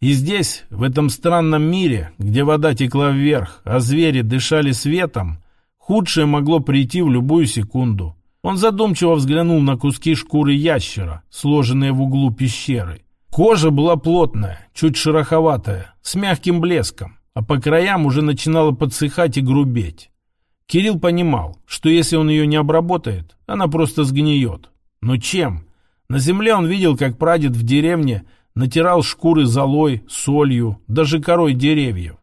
И здесь, в этом странном мире, где вода текла вверх, а звери дышали светом, худшее могло прийти в любую секунду. Он задумчиво взглянул на куски шкуры ящера, сложенные в углу пещеры. Кожа была плотная, чуть шероховатая, с мягким блеском, а по краям уже начинала подсыхать и грубеть. Кирилл понимал, что если он ее не обработает, она просто сгниет. Но чем? На земле он видел, как прадед в деревне натирал шкуры золой, солью, даже корой деревьев.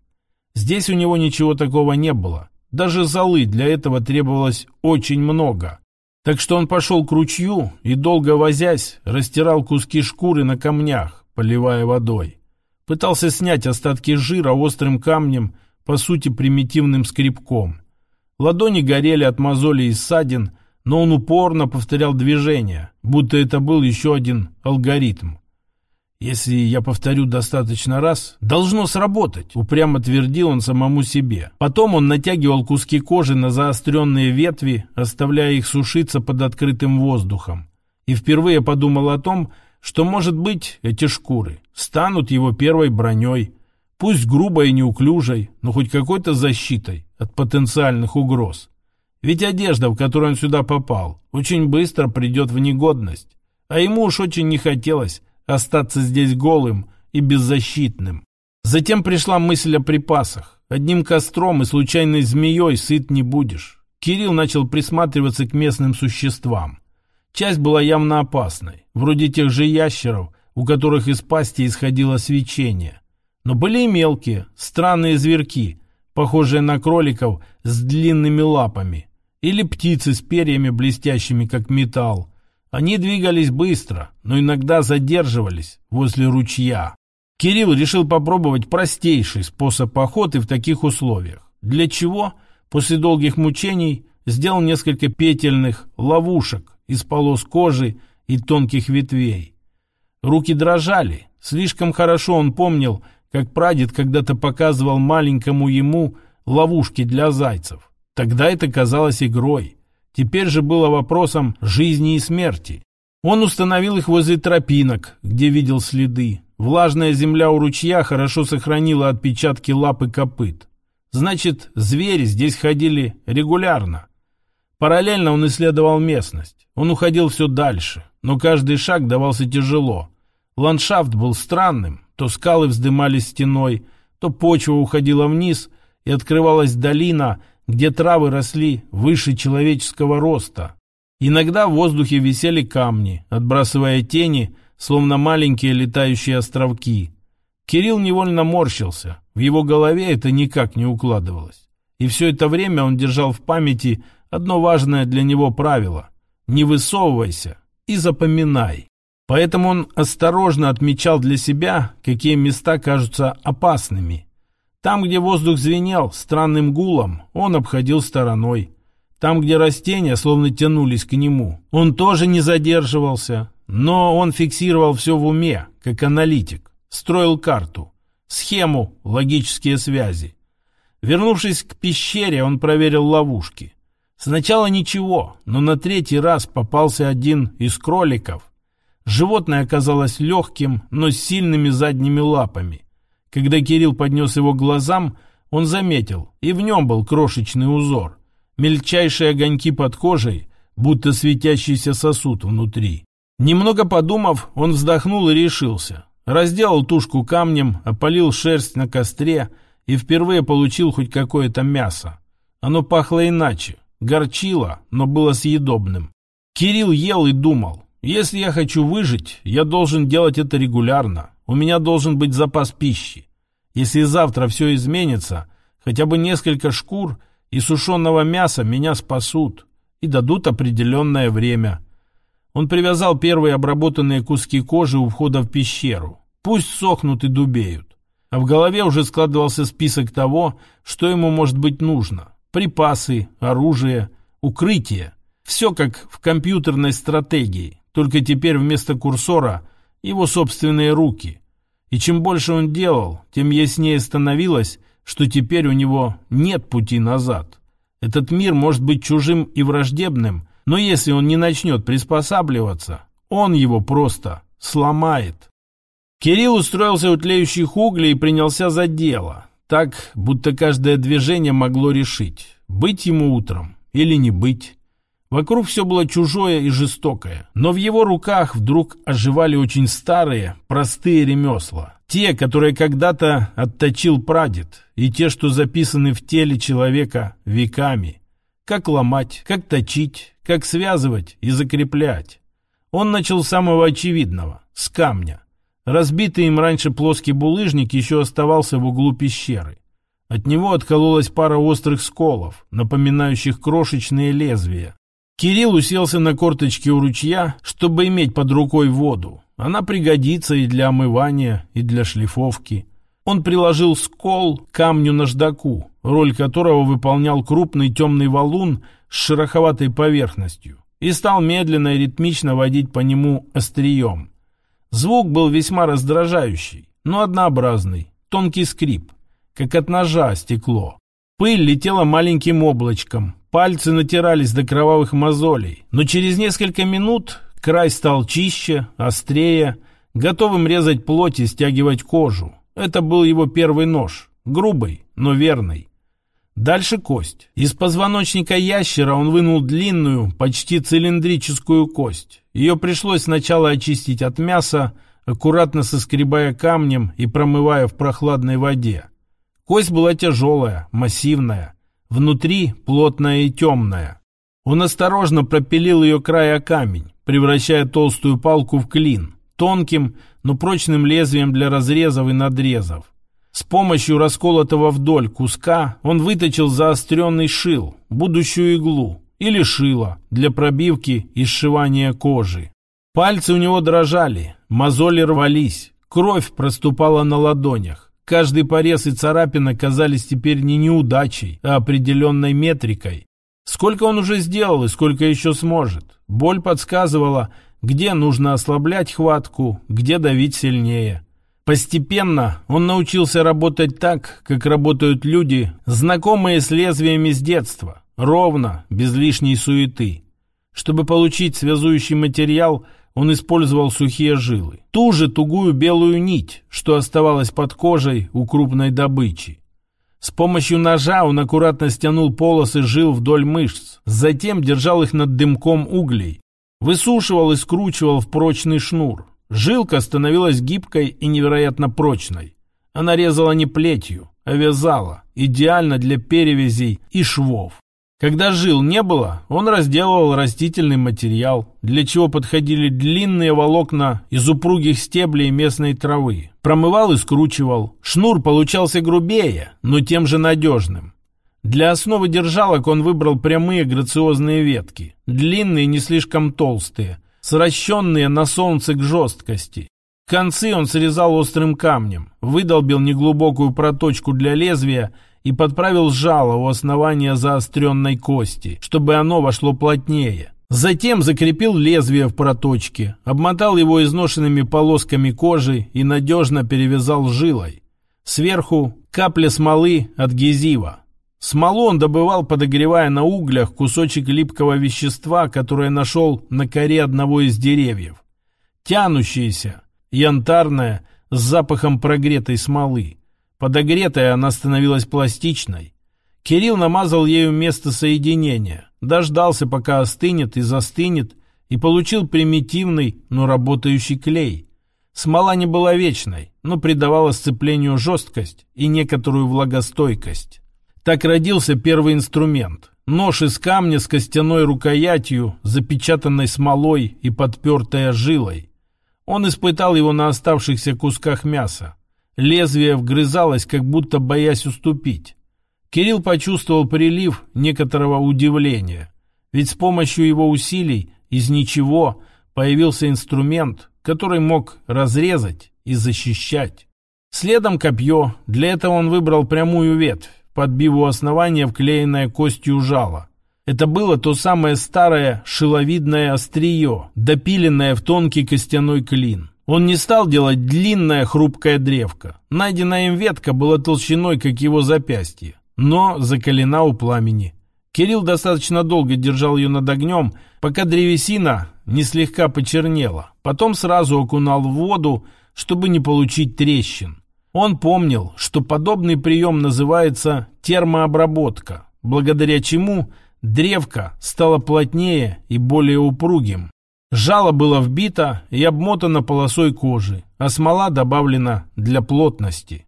Здесь у него ничего такого не было. Даже золы для этого требовалось очень много. Так что он пошел к ручью и, долго возясь, растирал куски шкуры на камнях, поливая водой. Пытался снять остатки жира острым камнем, по сути примитивным скребком. Ладони горели от мозолей и ссадин, но он упорно повторял движения, будто это был еще один алгоритм. «Если я повторю достаточно раз, должно сработать», — упрямо твердил он самому себе. Потом он натягивал куски кожи на заостренные ветви, оставляя их сушиться под открытым воздухом. И впервые подумал о том, что, может быть, эти шкуры станут его первой броней, пусть грубой и неуклюжей, но хоть какой-то защитой от потенциальных угроз. Ведь одежда, в которую он сюда попал, очень быстро придет в негодность, а ему уж очень не хотелось остаться здесь голым и беззащитным. Затем пришла мысль о припасах. Одним костром и случайной змеей сыт не будешь. Кирилл начал присматриваться к местным существам. Часть была явно опасной, вроде тех же ящеров, у которых из пасти исходило свечение. Но были и мелкие, странные зверки, похожие на кроликов с длинными лапами, или птицы с перьями, блестящими как металл, они двигались быстро, но иногда задерживались возле ручья. Кирилл решил попробовать простейший способ охоты в таких условиях. Для чего? После долгих мучений сделал несколько петельных ловушек из полос кожи и тонких ветвей. Руки дрожали. Слишком хорошо он помнил, как прадед когда-то показывал маленькому ему ловушки для зайцев. Тогда это казалось игрой. Теперь же было вопросом жизни и смерти. Он установил их возле тропинок, где видел следы. Влажная земля у ручья хорошо сохранила отпечатки лап и копыт. Значит, звери здесь ходили регулярно. Параллельно он исследовал местность. Он уходил все дальше, но каждый шаг давался тяжело. Ландшафт был странным. То скалы вздымались стеной, то почва уходила вниз, и открывалась долина – где травы росли выше человеческого роста. Иногда в воздухе висели камни, отбрасывая тени, словно маленькие летающие островки. Кирилл невольно морщился, в его голове это никак не укладывалось. И все это время он держал в памяти одно важное для него правило – не высовывайся и запоминай. Поэтому он осторожно отмечал для себя, какие места кажутся опасными, там, где воздух звенел странным гулом, он обходил стороной. Там, где растения словно тянулись к нему, он тоже не задерживался, но он фиксировал все в уме, как аналитик, строил карту, схему, логические связи. Вернувшись к пещере, он проверил ловушки. Сначала ничего, но на третий раз попался один из кроликов. Животное оказалось легким, но с сильными задними лапами. Когда Кирилл поднес его к глазам, он заметил, и в нем был крошечный узор. Мельчайшие огоньки под кожей, будто светящийся сосуд внутри. Немного подумав, он вздохнул и решился. Разделал тушку камнем, опалил шерсть на костре и впервые получил хоть какое-то мясо. Оно пахло иначе, горчило, но было съедобным. Кирилл ел и думал, если я хочу выжить, я должен делать это регулярно. У меня должен быть запас пищи. Если завтра все изменится, хотя бы несколько шкур и сушеного мяса меня спасут и дадут определенное время. Он привязал первые обработанные куски кожи у входа в пещеру. Пусть сохнут и дубеют. А в голове уже складывался список того, что ему может быть нужно. Припасы, оружие, укрытие. Все как в компьютерной стратегии, только теперь вместо курсора его собственные руки. И чем больше он делал, тем яснее становилось, что теперь у него нет пути назад. Этот мир может быть чужим и враждебным, но если он не начнет приспосабливаться, он его просто сломает. Кирилл устроился у тлеющих углей и принялся за дело. Так, будто каждое движение могло решить, быть ему утром или не быть. Вокруг все было чужое и жестокое, но в его руках вдруг оживали очень старые, простые ремесла. Те, которые когда-то отточил прадед, и те, что записаны в теле человека веками. Как ломать, как точить, как связывать и закреплять. Он начал с самого очевидного, с камня. Разбитый им раньше плоский булыжник еще оставался в углу пещеры. От него откололась пара острых сколов, напоминающих крошечные лезвия. Кирилл уселся на корточки у ручья, чтобы иметь под рукой воду. Она пригодится и для омывания, и для шлифовки. Он приложил скол к камню наждаку, роль которого выполнял крупный темный валун с шероховатой поверхностью, и стал медленно и ритмично водить по нему острием. Звук был весьма раздражающий, но однообразный, тонкий скрип, как от ножа стекло. Пыль летела маленьким облачком, пальцы натирались до кровавых мозолей, но через несколько минут край стал чище, острее, готовым резать плоть и стягивать кожу. Это был его первый нож, грубый, но верный. Дальше кость. Из позвоночника ящера он вынул длинную, почти цилиндрическую кость. Ее пришлось сначала очистить от мяса, аккуратно соскребая камнем и промывая в прохладной воде. Кость была тяжелая, массивная, внутри плотная и темная. Он осторожно пропилил ее край о камень, превращая толстую палку в клин, тонким, но прочным лезвием для разрезов и надрезов. С помощью расколотого вдоль куска он выточил заостренный шил, будущую иглу, или шило для пробивки и сшивания кожи. Пальцы у него дрожали, мозоли рвались, кровь проступала на ладонях. Каждый порез и царапина казались теперь не неудачей, а определенной метрикой. Сколько он уже сделал и сколько еще сможет. Боль подсказывала, где нужно ослаблять хватку, где давить сильнее. Постепенно он научился работать так, как работают люди, знакомые с лезвиями с детства, ровно, без лишней суеты. Чтобы получить связующий материал, он использовал сухие жилы. Ту же тугую белую нить, что оставалась под кожей у крупной добычи. С помощью ножа он аккуратно стянул полосы жил вдоль мышц, затем держал их над дымком углей, высушивал и скручивал в прочный шнур, Жилка становилась гибкой и невероятно прочной. Она резала не плетью, а вязала, идеально для перевязей и швов. Когда жил не было, он разделывал растительный материал, для чего подходили длинные волокна из упругих стеблей местной травы. Промывал и скручивал. Шнур получался грубее, но тем же надежным. Для основы держалок он выбрал прямые грациозные ветки, длинные не слишком толстые, сращенные на солнце к жесткости. Концы он срезал острым камнем, выдолбил неглубокую проточку для лезвия и подправил жало у основания заостренной кости, чтобы оно вошло плотнее. Затем закрепил лезвие в проточке, обмотал его изношенными полосками кожи и надежно перевязал жилой. Сверху капля смолы от гезива. Смолу он добывал, подогревая на углях кусочек липкого вещества, которое нашел на коре одного из деревьев. Тянущаяся, янтарная, с запахом прогретой смолы. Подогретая она становилась пластичной. Кирилл намазал ею место соединения, дождался, пока остынет и застынет, и получил примитивный, но работающий клей. Смола не была вечной, но придавала сцеплению жесткость и некоторую влагостойкость. Так родился первый инструмент. Нож из камня с костяной рукоятью, запечатанной смолой и подпертой жилой. Он испытал его на оставшихся кусках мяса. Лезвие вгрызалось, как будто боясь уступить. Кирилл почувствовал прилив некоторого удивления. Ведь с помощью его усилий из ничего появился инструмент, который мог разрезать и защищать. Следом копье, для этого он выбрал прямую ветвь подбив у основания вклеенное костью жало. Это было то самое старое шиловидное острие, допиленное в тонкий костяной клин. Он не стал делать длинное хрупкое древко. Найденная им ветка была толщиной, как его запястье, но закалена у пламени. Кирилл достаточно долго держал ее над огнем, пока древесина не слегка почернела. Потом сразу окунал в воду, чтобы не получить трещин. Он помнил, что подобный прием называется термообработка, благодаря чему древко стало плотнее и более упругим. Жало было вбито и обмотано полосой кожи, а смола добавлена для плотности.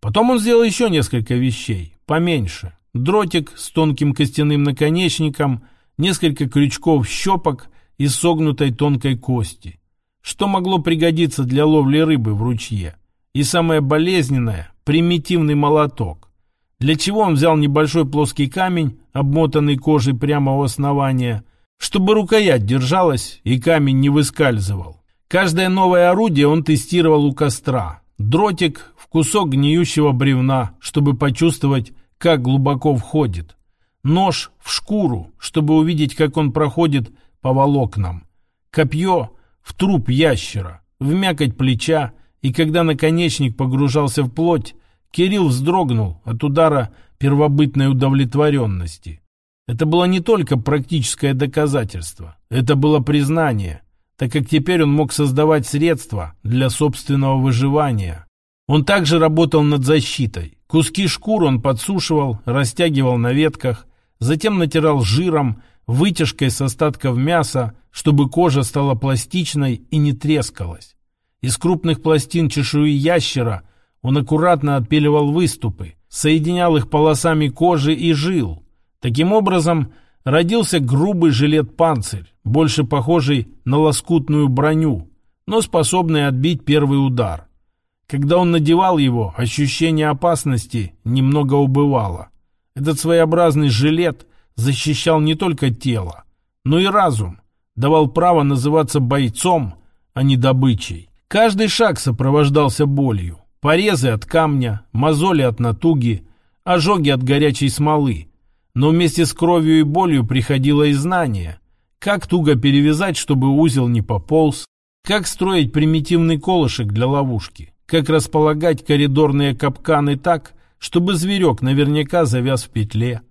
Потом он сделал еще несколько вещей, поменьше. Дротик с тонким костяным наконечником, несколько крючков щепок из согнутой тонкой кости. Что могло пригодиться для ловли рыбы в ручье? И самое болезненное – примитивный молоток. Для чего он взял небольшой плоский камень, обмотанный кожей прямо у основания, чтобы рукоять держалась и камень не выскальзывал. Каждое новое орудие он тестировал у костра. Дротик в кусок гниющего бревна, чтобы почувствовать, как глубоко входит. Нож в шкуру, чтобы увидеть, как он проходит по волокнам. Копье в труп ящера, в мякоть плеча, и когда наконечник погружался в плоть, Кирилл вздрогнул от удара первобытной удовлетворенности. Это было не только практическое доказательство, это было признание, так как теперь он мог создавать средства для собственного выживания. Он также работал над защитой. Куски шкур он подсушивал, растягивал на ветках, затем натирал жиром, вытяжкой с остатков мяса, чтобы кожа стала пластичной и не трескалась. Из крупных пластин чешуи ящера он аккуратно отпиливал выступы, соединял их полосами кожи и жил, Таким образом, родился грубый жилет-панцирь, больше похожий на лоскутную броню, но способный отбить первый удар. Когда он надевал его, ощущение опасности немного убывало. Этот своеобразный жилет защищал не только тело, но и разум, давал право называться бойцом, а не добычей. Каждый шаг сопровождался болью. Порезы от камня, мозоли от натуги, ожоги от горячей смолы, но вместе с кровью и болью приходило и знание. Как туго перевязать, чтобы узел не пополз, как строить примитивный колышек для ловушки, как располагать коридорные капканы так, чтобы зверек наверняка завяз в петле.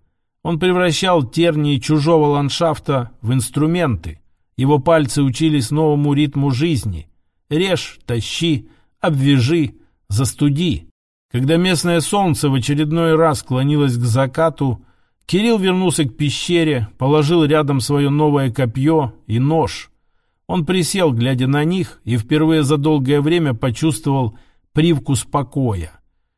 Он превращал тернии чужого ландшафта в инструменты. Его пальцы учились новому ритму жизни. Режь, тащи, обвяжи, застуди. Когда местное солнце в очередной раз клонилось к закату, Кирилл вернулся к пещере, положил рядом свое новое копье и нож. Он присел, глядя на них, и впервые за долгое время почувствовал привкус покоя.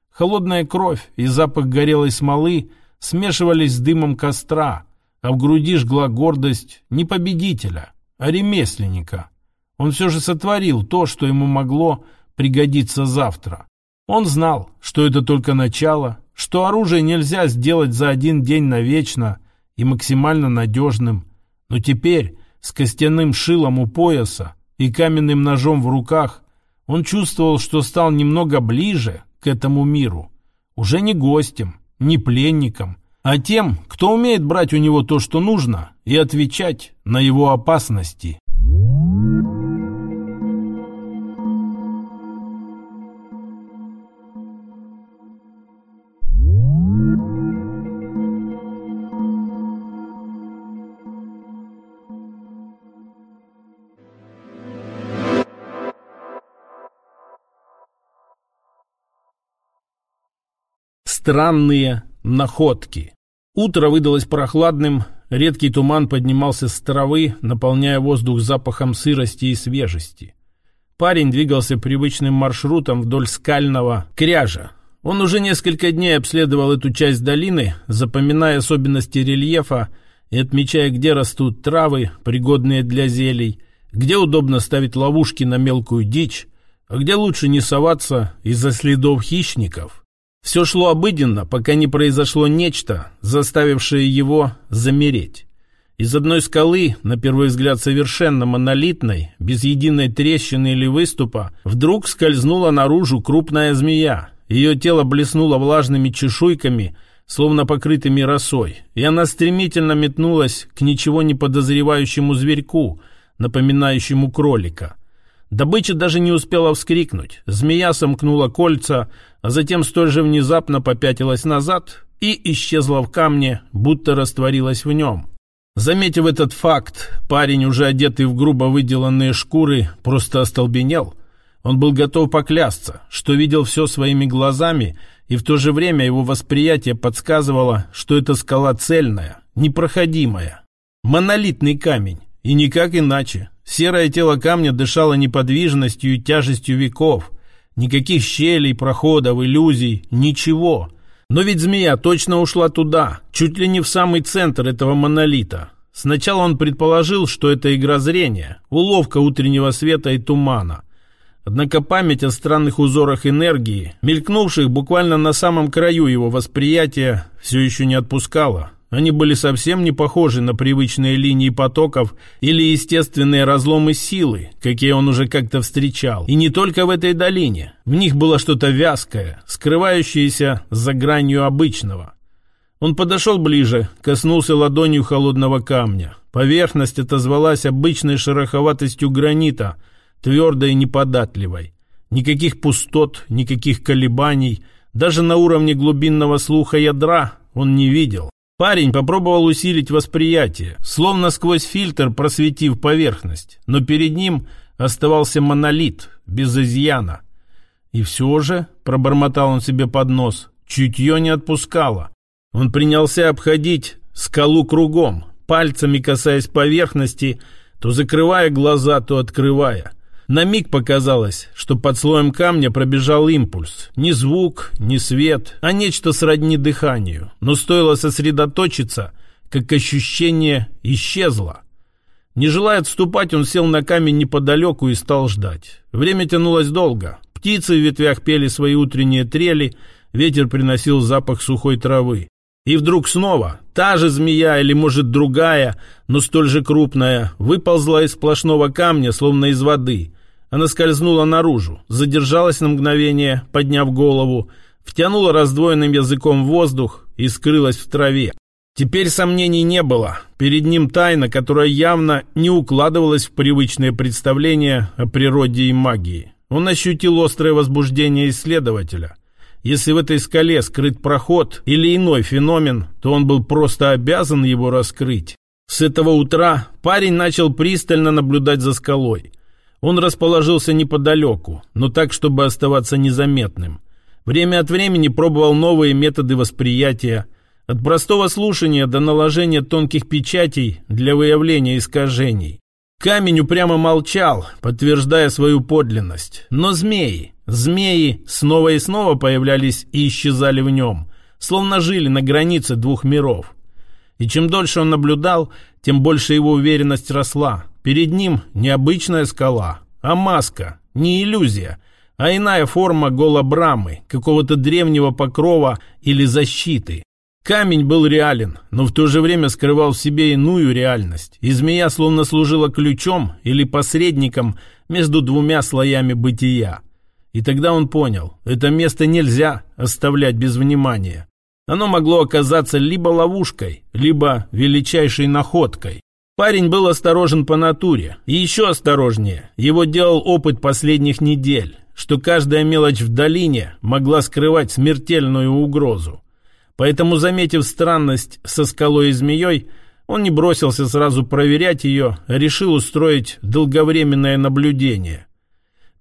Холодная кровь и запах горелой смолы смешивались с дымом костра, а в груди жгла гордость не победителя, а ремесленника. Он все же сотворил то, что ему могло пригодиться завтра. Он знал, что это только начало, что оружие нельзя сделать за один день навечно и максимально надежным. Но теперь, с костяным шилом у пояса и каменным ножом в руках, он чувствовал, что стал немного ближе к этому миру. Уже не гостем, не пленником, а тем, кто умеет брать у него то, что нужно, и отвечать на его опасности. Странные находки. Утро выдалось прохладным, редкий туман поднимался с травы, наполняя воздух запахом сырости и свежести. Парень двигался привычным маршрутом вдоль скального кряжа. Он уже несколько дней обследовал эту часть долины, запоминая особенности рельефа и отмечая, где растут травы, пригодные для зелий, где удобно ставить ловушки на мелкую дичь, а где лучше не соваться из-за следов хищников. Все шло обыденно, пока не произошло нечто, заставившее его замереть. Из одной скалы, на первый взгляд совершенно монолитной, без единой трещины или выступа, вдруг скользнула наружу крупная змея. Ее тело блеснуло влажными чешуйками, словно покрытыми росой, и она стремительно метнулась к ничего не подозревающему зверьку, напоминающему кролика. Добыча даже не успела вскрикнуть. Змея сомкнула кольца, а затем столь же внезапно попятилась назад и исчезла в камне, будто растворилась в нем. Заметив этот факт, парень, уже одетый в грубо выделанные шкуры, просто остолбенел. Он был готов поклясться, что видел все своими глазами, и в то же время его восприятие подсказывало, что эта скала цельная, непроходимая. Монолитный камень, и никак иначе. Серое тело камня дышало неподвижностью и тяжестью веков. Никаких щелей, проходов, иллюзий, ничего. Но ведь змея точно ушла туда, чуть ли не в самый центр этого монолита. Сначала он предположил, что это игра зрения, уловка утреннего света и тумана. Однако память о странных узорах энергии, мелькнувших буквально на самом краю его восприятия, все еще не отпускала. Они были совсем не похожи на привычные линии потоков или естественные разломы силы, какие он уже как-то встречал. И не только в этой долине. В них было что-то вязкое, скрывающееся за гранью обычного. Он подошел ближе, коснулся ладонью холодного камня. Поверхность отозвалась обычной шероховатостью гранита, твердой и неподатливой. Никаких пустот, никаких колебаний, даже на уровне глубинного слуха ядра он не видел. Парень попробовал усилить восприятие, словно сквозь фильтр просветив поверхность, но перед ним оставался монолит, без изъяна. И все же, пробормотал он себе под нос, чутье не отпускало. Он принялся обходить скалу кругом, пальцами касаясь поверхности, то закрывая глаза, то открывая. На миг показалось, что под слоем камня пробежал импульс. Ни звук, ни свет, а нечто сродни дыханию. Но стоило сосредоточиться, как ощущение исчезло. Не желая отступать, он сел на камень неподалеку и стал ждать. Время тянулось долго. Птицы в ветвях пели свои утренние трели, ветер приносил запах сухой травы. И вдруг снова та же змея или, может, другая, но столь же крупная, выползла из сплошного камня, словно из воды. Она скользнула наружу, задержалась на мгновение, подняв голову, втянула раздвоенным языком воздух и скрылась в траве. Теперь сомнений не было. Перед ним тайна, которая явно не укладывалась в привычные представления о природе и магии. Он ощутил острое возбуждение исследователя. Если в этой скале скрыт проход или иной феномен, то он был просто обязан его раскрыть. С этого утра парень начал пристально наблюдать за скалой. Он расположился неподалеку, но так, чтобы оставаться незаметным. Время от времени пробовал новые методы восприятия, от простого слушания до наложения тонких печатей для выявления искажений. Камень упрямо молчал, подтверждая свою подлинность. Но змеи, змеи снова и снова появлялись и исчезали в нем, словно жили на границе двух миров. И чем дольше он наблюдал, тем больше его уверенность росла. Перед ним не обычная скала, а маска, не иллюзия, а иная форма голобрамы, какого-то древнего покрова или защиты. Камень был реален, но в то же время скрывал в себе иную реальность, и змея словно служила ключом или посредником между двумя слоями бытия. И тогда он понял, это место нельзя оставлять без внимания. Оно могло оказаться либо ловушкой, либо величайшей находкой. Парень был осторожен по натуре, и еще осторожнее. Его делал опыт последних недель, что каждая мелочь в долине могла скрывать смертельную угрозу. Поэтому, заметив странность со скалой и змеей, он не бросился сразу проверять ее, решил устроить долговременное наблюдение.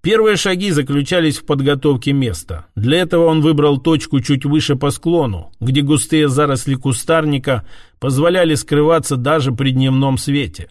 Первые шаги заключались в подготовке места. Для этого он выбрал точку чуть выше по склону, где густые заросли кустарника позволяли скрываться даже при дневном свете.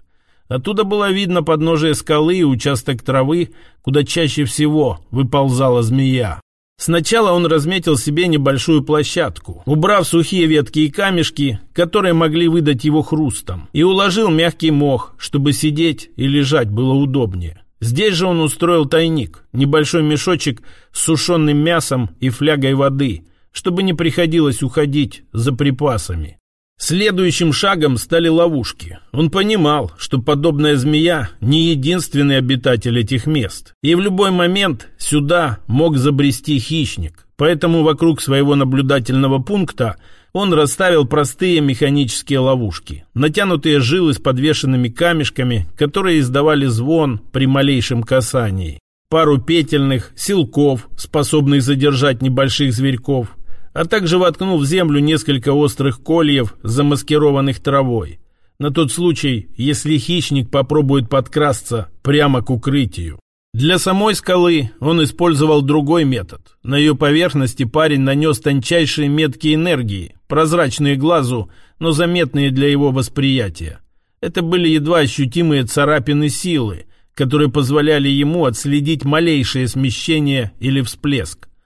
Оттуда было видно подножие скалы и участок травы, куда чаще всего выползала змея. Сначала он разметил себе небольшую площадку, убрав сухие ветки и камешки, которые могли выдать его хрустом, и уложил мягкий мох, чтобы сидеть и лежать было удобнее. Здесь же он устроил тайник, небольшой мешочек с сушеным мясом и флягой воды, чтобы не приходилось уходить за припасами. Следующим шагом стали ловушки. Он понимал, что подобная змея не единственный обитатель этих мест, и в любой момент сюда мог забрести хищник. Поэтому вокруг своего наблюдательного пункта он расставил простые механические ловушки, натянутые жилы с подвешенными камешками, которые издавали звон при малейшем касании, пару петельных, силков, способных задержать небольших зверьков, а также воткнул в землю несколько острых кольев, замаскированных травой, на тот случай, если хищник попробует подкрасться прямо к укрытию. Для самой скалы он использовал другой метод. На ее поверхности парень нанес тончайшие метки энергии, прозрачные глазу, но заметные для его восприятия. Это были едва ощутимые царапины силы, которые позволяли ему отследить малейшее смещение или всплеск.